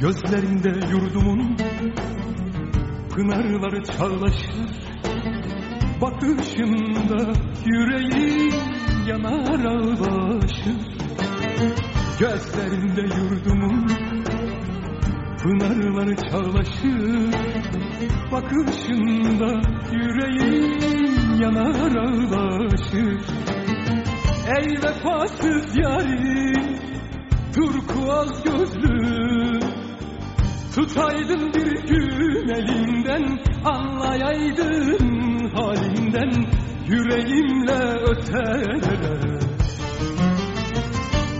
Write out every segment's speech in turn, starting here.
Gözlerinde yurdumun pınarları çağlaşır. Bakışında yüreğim yanar ağlaşır. Gözlerinde yurdumun pınarları çağlaşır. Bakışında yüreğim yanar ağlaşır. Ey vefasız yarim turkuaz gözlü Tutaydın bir gün elinden Anlayaydın halinden Yüreğimle ötelere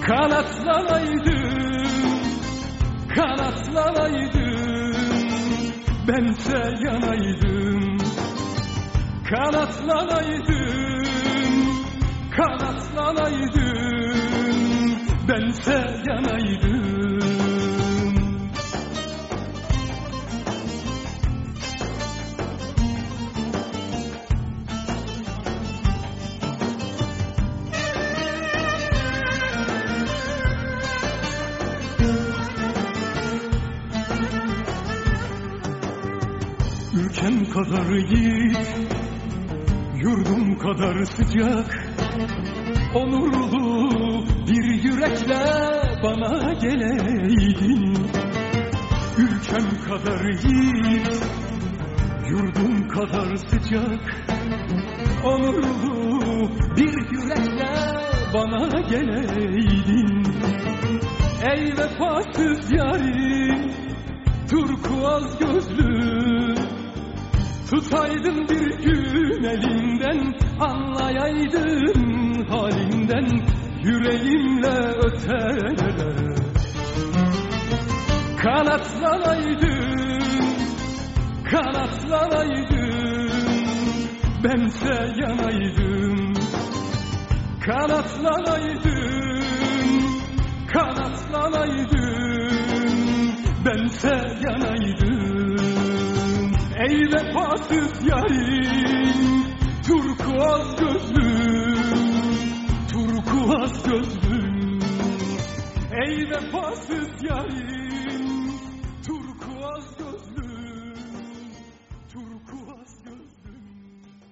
Kanatlanaydın Kanatlanaydın Bense yanaydım. Kanatlanaydın Kanatlanaydın Bense yanaydım Ülkem kadar yiğit Yurdum kadar sıcak. Onurlu bir yürekle bana geleydin. Ülkem kadar yiğit Yurdum kadar sıcak. Onurlu bir yürekle bana geleydin. Ey vefasız yarim Turkuaz gözlü Tutaydın bir gün elinden Anlayaydın halinden Yüreğimle ötelere Kanatlanaydın Kanatlanaydın Bense yanaydım. Kanatlanaydın Kanatlanaydın Bense yanaydım Ey vefasız yarim Turkuaz gözlüm Turkuaz gözlüm. Ey vefasız yarim